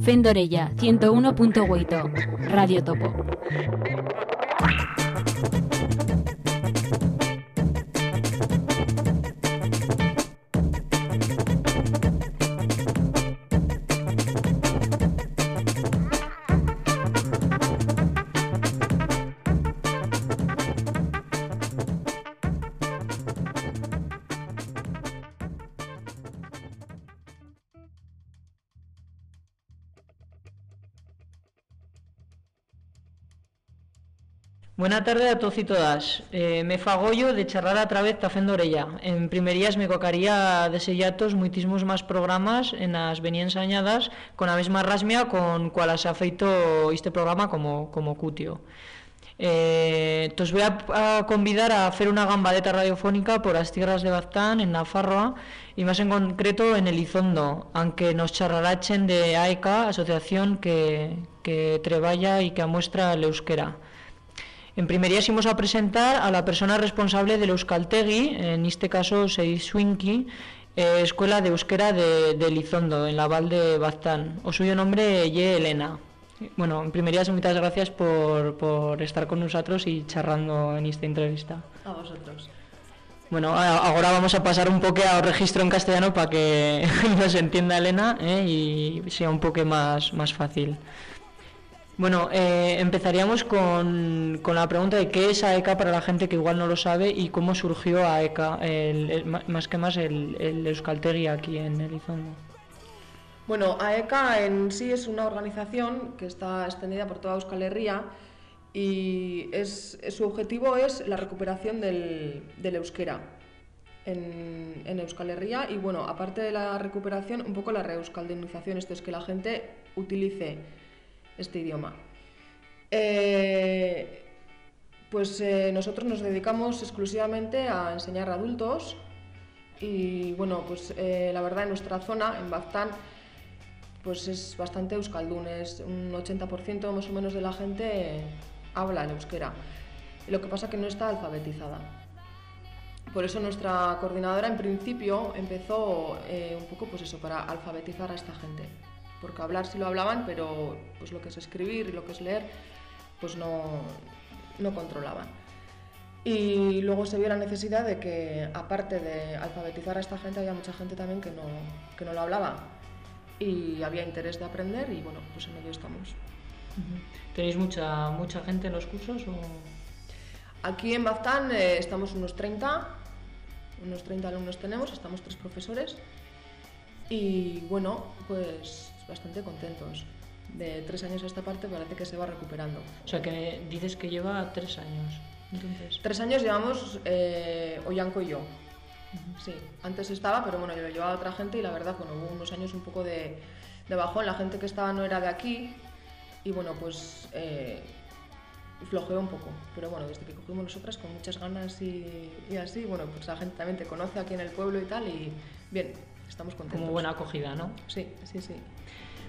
Fendorella 101.8, Radio Topo. Buenas tardes a todos y todas. Eh, me fago yo de charlar a través de Fendo Orella. En primerías me cocaría desellatos muitísimos más programas en las venía ensañadas con la misma rasmia con cual se ha feito este programa como, como cutio. Eh, voy a, a, convidar a hacer una gambadeta radiofónica por las tierras de Baztán, en Nafarroa, y más en concreto en Elizondo, aunque nos charrarachen de AECA, asociación que, que treballa y que amuestra el euskera. En primerías íbamos a presentar a la persona responsable del Euskaltegui, en este caso Seiswinki, eh, Escuela de Euskera de, de Lizondo, en la Val de Baztán. O suyo nombre es Elena. Bueno, en primerías muchas gracias por, por estar con nosotros y charrando en esta entrevista. A vosotros. Bueno, ahora vamos a pasar un poco al registro en castellano para que nos entienda Elena eh, y sea un poco más, más fácil. Bueno, eh, empezaríamos con, con, la pregunta de qué es AECA para la gente que igual no lo sabe y cómo surgió AECA, el, el, más que más el, el aquí en Elizondo. Bueno, AECA en sí es una organización que está extendida por toda Euskal Herria y es, su objetivo es la recuperación del, del euskera en, en, Euskal Herria y bueno, aparte de la recuperación, un poco la reuskaldenización, esto es que la gente utilice este idioma. Eh, pues eh, nosotros nos dedicamos exclusivamente a enseñar a adultos y bueno, pues eh, la verdad en nuestra zona, en Baztán, pues es bastante euskaldun, es un 80% más o menos de la gente habla el euskera. Lo que pasa que no está alfabetizada. Por eso nuestra coordinadora en principio empezó eh, un poco pues eso, para alfabetizar a esta gente porque hablar sí lo hablaban, pero pues lo que es escribir y lo que es leer, pues no, no controlaban. Y luego se vio la necesidad de que, aparte de alfabetizar a esta gente, había mucha gente también que no, que no lo hablaba. Y había interés de aprender y bueno, pues en ello estamos. ¿Tenéis mucha, mucha gente en los cursos? O... Aquí en Baztán eh, estamos unos 30, unos 30 alumnos tenemos, estamos tres profesores. Y bueno, pues bastante contentos. De tres años a esta parte parece que se va recuperando. O sea, que dices que lleva tres años. Entonces... Tres años llevamos eh, Oyanco y yo. Sí, antes estaba, pero bueno, yo lo llevaba otra gente y la verdad, bueno, hubo unos años un poco de, de bajón. La gente que estaba no era de aquí y bueno, pues eh, flojeó un poco. Pero bueno, desde que cogimos nosotras con muchas ganas y, y así, bueno, pues la gente también te conoce aquí en el pueblo y tal y bien, estamos contentos. Como buena acogida, ¿no? Sí, sí, sí.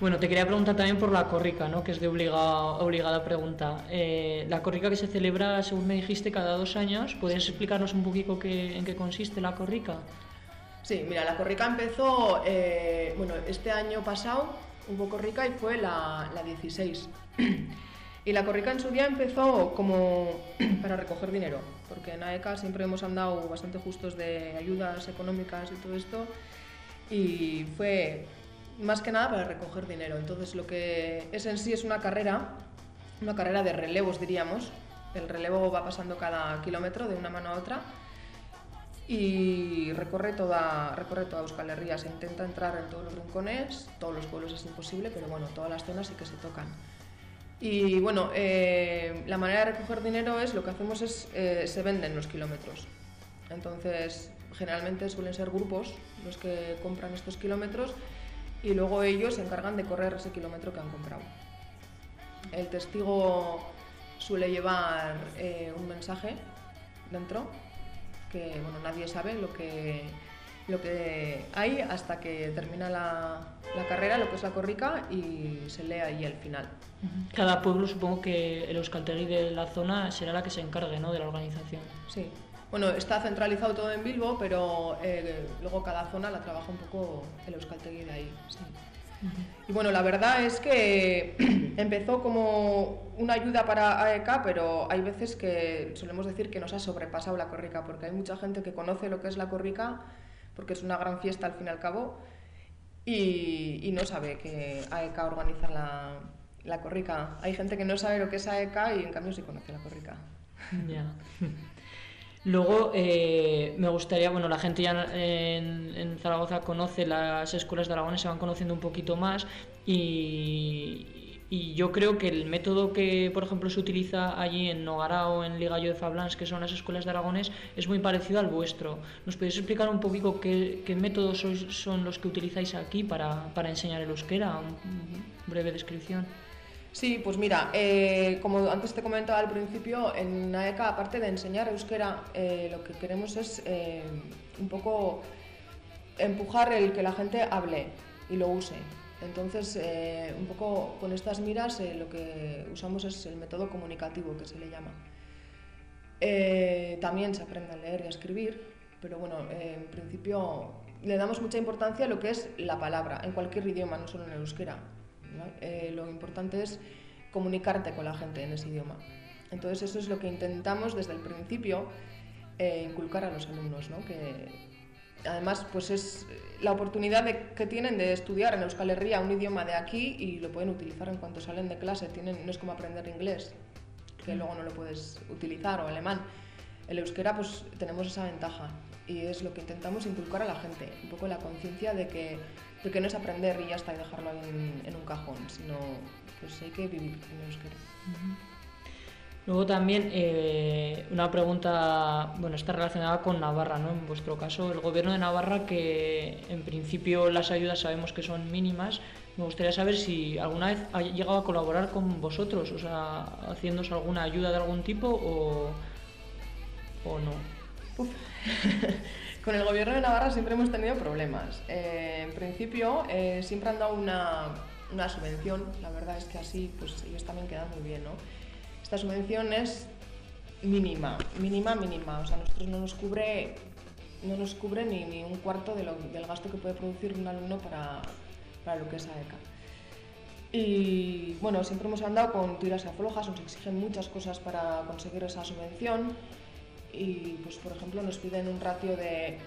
Bueno, te quería preguntar también por la corrica, ¿no? que es de obligada, obligada pregunta. Eh, la corrica que se celebra, según me dijiste, cada dos años. ¿Puedes explicarnos un poquito qué, en qué consiste la corrica? Sí, mira, la corrica empezó, eh, bueno, este año pasado hubo corrica y fue la, la 16. y la corrica en su día empezó como para recoger dinero, porque en AECA siempre hemos andado bastante justos de ayudas económicas y todo esto. Y fue más que nada para recoger dinero. Entonces lo que es en sí es una carrera, una carrera de relevos diríamos. El relevo va pasando cada kilómetro de una mano a otra y recorre toda, recorre toda Euskal Herria. Se intenta entrar en todos los rincones, todos los pueblos es imposible, pero bueno, todas las zonas sí que se tocan. Y bueno, eh, la manera de recoger dinero es, lo que hacemos es, eh, se venden los kilómetros. Entonces, generalmente suelen ser grupos los que compran estos kilómetros y luego ellos se encargan de correr ese kilómetro que han comprado. El testigo suele llevar eh, un mensaje dentro que bueno, nadie sabe lo que, lo que hay hasta que termina la, la, carrera, lo que es la corrica y se lee ahí el final. Cada pueblo supongo que el Euskaltegui de la zona será la que se encargue ¿no? de la organización. Sí, bueno, está centralizado todo en Bilbo, pero eh, luego cada zona la trabaja un poco el Euskaltegui de ahí. Sí. Y bueno, la verdad es que empezó como una ayuda para AEK, pero hay veces que solemos decir que nos ha sobrepasado la corrica, porque hay mucha gente que conoce lo que es la corrica, porque es una gran fiesta al fin y al cabo, y, no sabe que AEK organiza la, la corrica. Hay gente que no sabe lo que es AEK y en cambio sí conoce la corrica. Ya. Luego, eh, me gustaría, bueno, la gente ya en, Zaragoza conoce las escuelas de Aragones, se van conociendo un poquito más y, yo creo que el método que, por ejemplo, se utiliza allí en Nogara o en Ligallo de Fablans, que son las escuelas de Aragones, es muy parecido al vuestro. ¿Nos podéis explicar un poquito qué, métodos son los que utilizáis aquí para, para enseñar el euskera? Una breve descripción. Sí, pues mira, eh, como antes te comentaba al principio, en AECA, aparte de enseñar euskera, eh, lo que queremos es eh, un poco empujar el que la gente hable y lo use. Entonces, un poco con estas miras, lo que usamos es el método comunicativo, que se le llama. también se aprende a leer y a escribir, pero bueno, en principio le damos mucha importancia a lo que es la palabra, en cualquier idioma, no solo en el euskera. Eh, lo importante es comunicarte con la gente en ese idioma. Entonces eso es lo que intentamos desde el principio eh, inculcar a los alumnos, ¿no? que además pues es la oportunidad que tienen de estudiar en Euskal Herria un idioma de aquí y lo pueden utilizar en cuanto salen de clase. Tienen, no es como aprender inglés, que luego no lo puedes utilizar, o alemán. El euskera pues tenemos esa ventaja y es lo que intentamos inculcar a la gente, un poco la conciencia de que porque no es aprender y ya está y dejarlo en, un cajón, sino pues hay que vivir en euskera. Luego también eh, una pregunta, bueno, está relacionada con Navarra, ¿no? En vuestro caso, el gobierno de Navarra, que en principio las ayudas sabemos que son mínimas, me gustaría saber si alguna vez ha llegado a colaborar con vosotros, o sea, haciéndose alguna ayuda de algún tipo o, o no. Con el gobierno de Navarra siempre hemos tenido problemas. Eh, en principio eh, siempre han dado una, una, subvención, la verdad es que así pues ellos también quedan muy bien. ¿no? Esta subvención es mínima, mínima, mínima. O sea, a nosotros no nos cubre, no nos cubre ni, ni un cuarto de lo, del gasto que puede producir un alumno para, para lo que es AECA. Y bueno, siempre hemos andado con tiras y aflojas, nos exigen muchas cosas para conseguir esa subvención y pues por ejemplo nos piden un ratio de,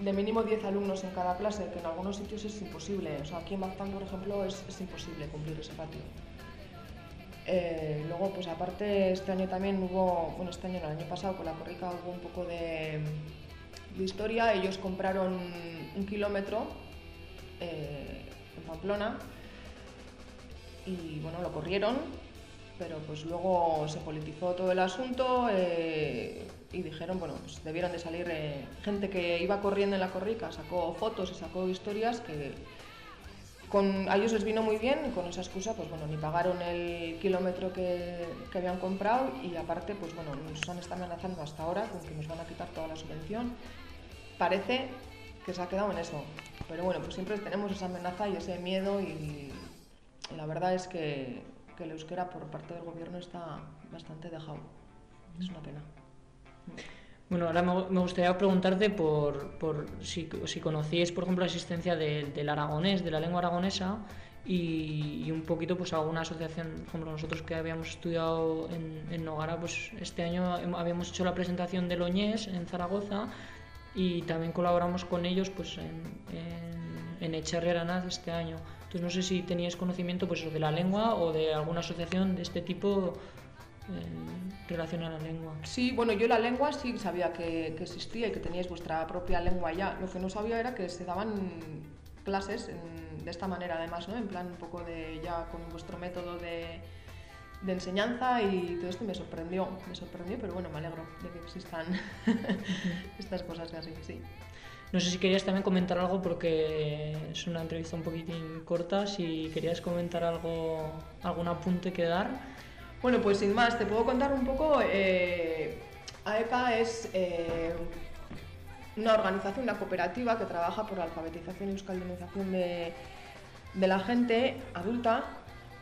de mínimo 10 alumnos en cada clase, que en algunos sitios es imposible. O sea, aquí en Baztán, por ejemplo, es, imposible cumplir ese ratio. Eh, luego, pues aparte, este año también hubo, bueno, este año, el año pasado con la Corrica hubo un poco de, de historia. Ellos compraron un kilómetro eh, en Pamplona y bueno, lo corrieron, pero pues luego se politizó todo el asunto. Eh, y dijeron, bueno, pues debieron de salir eh, gente que iba corriendo en la corrica, sacó fotos y sacó historias que con, a ellos les vino muy bien y con esa excusa, pues bueno, ni pagaron el kilómetro que, que habían comprado y aparte, pues bueno, nos han estado amenazando hasta ahora con que nos van a quitar toda la subvención. Parece que se ha quedado en eso, pero bueno, pues siempre tenemos esa amenaza y ese miedo y, la verdad es que, que el euskera por parte del gobierno está bastante dejado. Es una pena. Bueno, ahora me gustaría preguntarte por, si, si, conocíais, por ejemplo, la existencia del aragonés, de la lengua aragonesa, y, un poquito pues alguna asociación, por ejemplo, nosotros que habíamos estudiado en, en, Nogara, pues este año habíamos hecho la presentación del Oñés en Zaragoza y también colaboramos con ellos pues en, en, en este año. Entonces no sé si teníais conocimiento pues de la lengua o de alguna asociación de este tipo en relación a la lengua. Sí, bueno, yo la lengua sí sabía que, existía y que teníais vuestra propia lengua ya. Lo que no sabía era que se daban clases de esta manera además, ¿no? En plan un poco de ya con vuestro método de, de enseñanza y todo esto me sorprendió, me sorprendió, pero bueno, me alegro de que existan estas cosas así, sí. No sé si querías también comentar algo porque es una entrevista un poquitín corta, si querías comentar algo, algún apunte que dar. Bueno, pues sin más, te puedo contar un poco. Eh, es eh, una organización, una cooperativa que trabaja por la alfabetización y euskaldunización de, de la gente adulta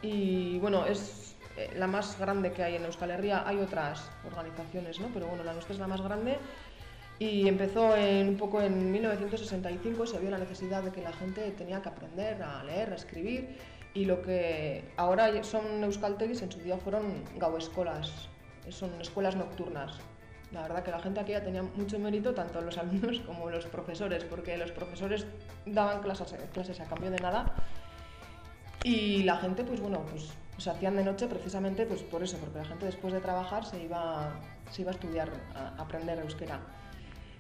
y bueno, es eh, la más grande que hay en Euskal Herria. Hay otras organizaciones, ¿no? pero bueno, la nuestra es la más grande Y empezó en, un poco en 1965, se vio la necesidad de que la gente tenía que aprender a leer, a escribir, y lo que ahora son euskaltegis en su día fueron gauescolas, son escuelas nocturnas. La verdad que la gente aquí ya tenía mucho mérito, tanto los alumnos como los profesores, porque los profesores daban clases, clases a cambio de nada y la gente, pues bueno, pues se hacían de noche precisamente pues por eso, porque la gente después de trabajar se iba, se iba a estudiar, a aprender euskera.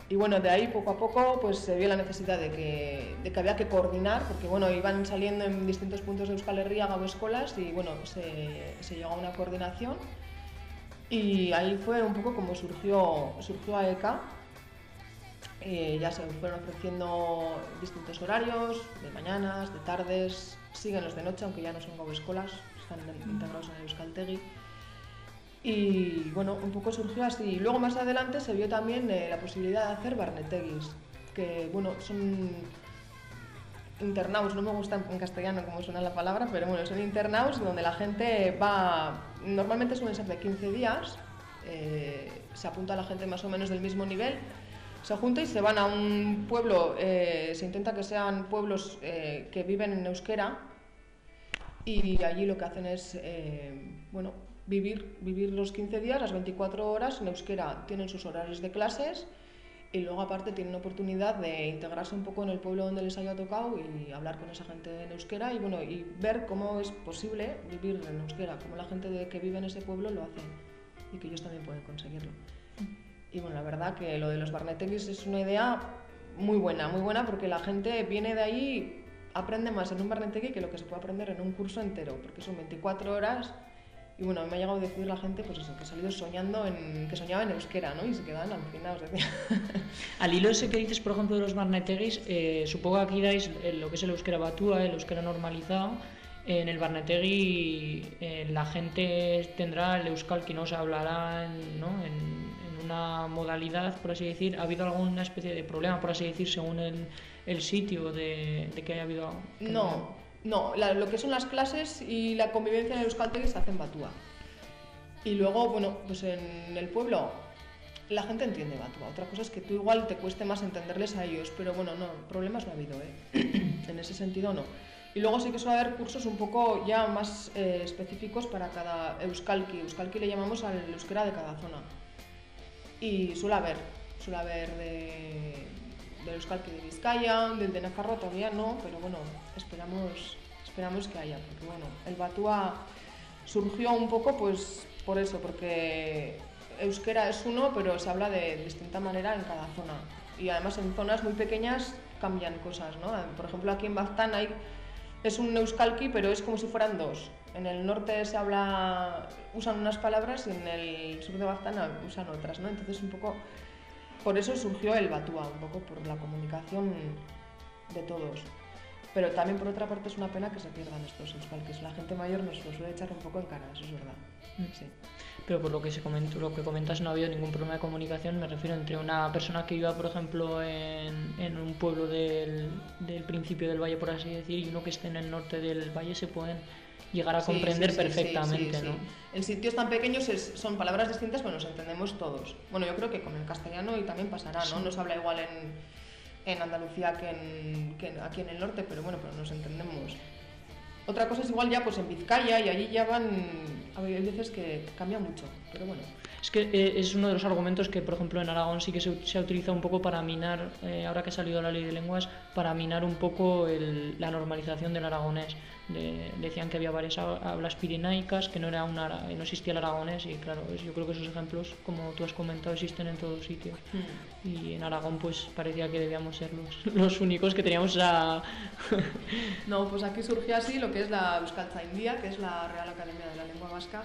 Y bueno, de ahí poco a poco pues se vio la necesidad de que, de que había que coordinar, porque bueno, iban saliendo en distintos puntos de Euskal Herria Gabo escuelas y bueno, se, se, llegó a una coordinación y ahí fue un poco como surgió, surgió AECA. Eh, ya se fueron ofreciendo distintos horarios, de mañanas, de tardes, siguen los de noche, aunque ya no son Gabo escuelas, están integrados en Euskaltegui. Y bueno, un poco surgió así. Luego más adelante se vio también eh, la posibilidad de hacer barneteguis, que bueno, son internaus, no me gusta en castellano cómo suena la palabra, pero bueno, son internaus donde la gente va, normalmente suelen ser de 15 días, eh, se apunta a la gente más o menos del mismo nivel, se junta y se van a un pueblo, eh, se intenta que sean pueblos que viven en euskera y allí lo que hacen es, bueno, vivir, vivir los 15 días, las 24 horas en euskera. Tienen sus horarios de clases y luego aparte tienen oportunidad de integrarse un poco en el pueblo donde les haya tocado y hablar con esa gente en euskera y bueno y ver cómo es posible vivir en euskera, cómo la gente de que vive en ese pueblo lo hace y que ellos también pueden conseguirlo. Y bueno, la verdad que lo de los barneteguis es una idea muy buena, muy buena porque la gente viene de ahí aprende más en un barnetegui que lo que se puede aprender en un curso entero, porque son 24 horas y bueno, me ha llegado a decir la gente pues eso, que he salido soñando en, que soñaba en euskera, ¿no? Y se quedan alucinados. Decía. Al hilo ese que dices, por ejemplo, de los barneteguis, eh, supongo que aquí dais lo que es el euskera batúa, el euskera normalizado. En el Barnetegui eh, la gente tendrá el euskal que no se hablará ¿no? en, en, una modalidad, por así decir. ¿Ha habido alguna especie de problema, por así decir, según el, el sitio de, de, que haya habido...? No, no, la, lo que son las clases y la convivencia en el Euskaltegui se hace en Batúa. Y luego, bueno, pues en el pueblo la gente entiende Batúa. Otra cosa es que tú igual te cueste más entenderles a ellos, pero bueno, no, problemas no ha habido, ¿eh? en ese sentido no. Y luego sí que suele haber cursos un poco ya más eh, específicos para cada Euskalki. Euskalki le llamamos al euskera de cada zona. Y suele haber, suele haber de, del Euskalki de Vizcaya, del de Nafarroa todavía no, pero bueno, esperamos, esperamos que haya, porque bueno, el Batúa surgió un poco pues por eso, porque euskera es uno, pero se habla de distinta manera en cada zona. Y además en zonas muy pequeñas cambian cosas, ¿no? Por ejemplo, aquí en Baztán es un euskalki, pero es como si fueran dos. En el norte se habla, usan unas palabras y en el sur de Baztán usan otras, ¿no? Entonces un poco por eso surgió el Batúa, un poco por la comunicación de todos. Pero también por otra parte es una pena que se pierdan estos euskalkis. La gente mayor nos lo suele echar un poco en cara, eso es verdad. Sí. Pero por lo que, se comentó, lo que comentas no ha habido ningún problema de comunicación, me refiero entre una persona que iba, por ejemplo, en, en un pueblo del, del, principio del valle, por así decir, y uno que esté en el norte del valle, se pueden llegar a comprender sí, sí, perfectamente. ¿no? En sitios tan pequeños es, son palabras distintas, pero nos entendemos todos. Bueno, yo creo que con el castellano y también pasará, ¿no? No se habla igual en, en Andalucía que, en, que aquí en el norte, pero bueno, pero nos entendemos. Otra cosa es igual ya pues en Vizcaya y allí ya van, hay veces que cambia mucho, pero bueno. Es que eh, es uno de los argumentos que, por ejemplo, en Aragón sí que se, se ha utilizado un poco para minar, eh, ahora que ha salido la ley de lenguas, para minar un poco el, la normalización del aragonés. De, decían que había varias hablas pirenaicas, que no, era una, no existía el aragonés, y claro, yo creo que esos ejemplos, como tú has comentado, existen en todos sitios. Mm. Y en Aragón, pues parecía que debíamos ser los, los únicos que teníamos esa. no, pues aquí surgió así lo que es la Euskaltza India, que es la Real Academia de la Lengua Vasca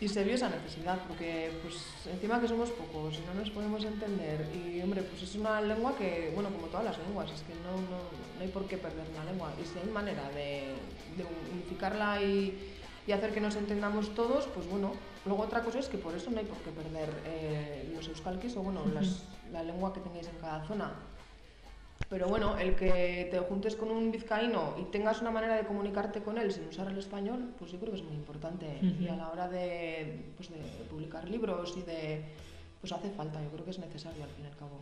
y se vio esa necesidad, porque pues encima que somos pocos y no nos podemos entender, y hombre, pues es una lengua que, bueno, como todas las lenguas, es que no, no, no hay por qué perder una lengua, y si hay manera de, de unificarla y, y, hacer que nos entendamos todos, pues bueno, luego otra cosa es que por eso no hay por qué perder eh, los euskalkis o bueno, las, la lengua que tengáis en cada zona, pero bueno, el que te juntes con un vizcaíno y tengas una manera de comunicarte con él sin usar el español, pues yo creo que es muy importante. Uh -huh. Y a la hora de, pues de publicar libros y de, pues hace falta, yo creo que es necesario al fin y al cabo.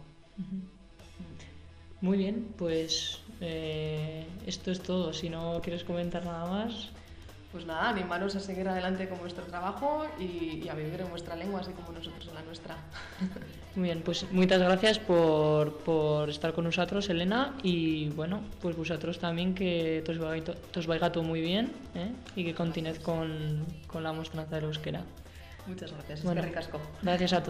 Muy bien, pues eh, esto es todo. Si no quieres comentar nada más. Pues nada, animaros a seguir adelante con vuestro trabajo y, y a vivir en vuestra lengua, así como nosotros en la nuestra. Muy bien, pues muchas gracias por, por estar con nosotros, Elena, y bueno, pues vosotros también que os vaya, todo muy bien ¿eh? y que continuéis con, con la mostranza del euskera. Muchas gracias. Bueno. Es que ricasco. Gracias a todos.